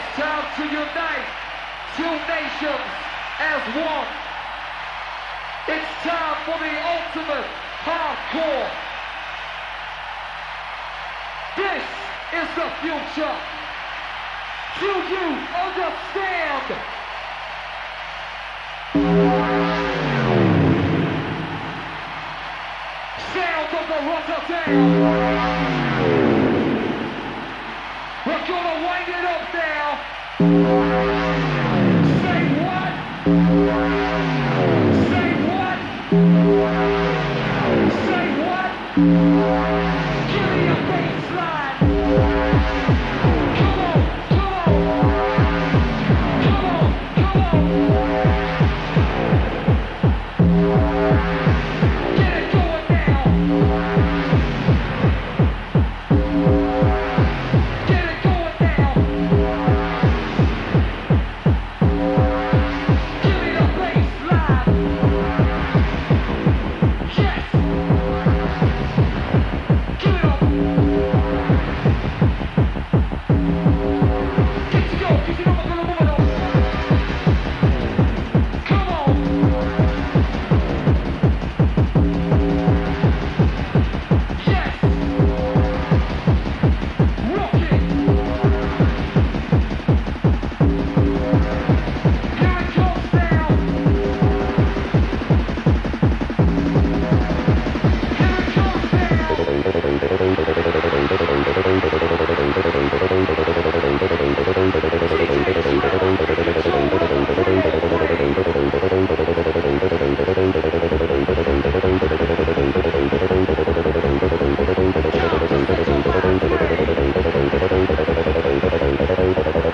it's time to unite two nations as one. It's time for the ultimate hardcore. This is the future. Do you understand? Sound of the Rotterdam! Say what? Say what? Say what?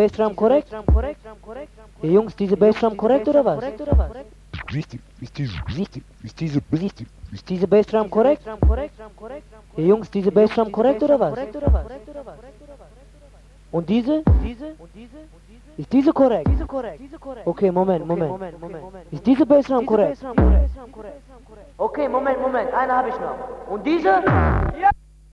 Bassdrum korrekt? Ihr Jungs, diese Bassdrum korrekt oder was? Richtig, ist diese, richtig, ist diese, richtig. Ist diese Bassdrum korrekt? Ihr Jungs, diese Bassdrum korrekt oder was? Und diese? Ist diese korrekt? Okay, Moment, Moment. Ist diese Bassdrum korrekt? Okay, Moment, Moment. Eine habe ich noch. Und diese? Ja.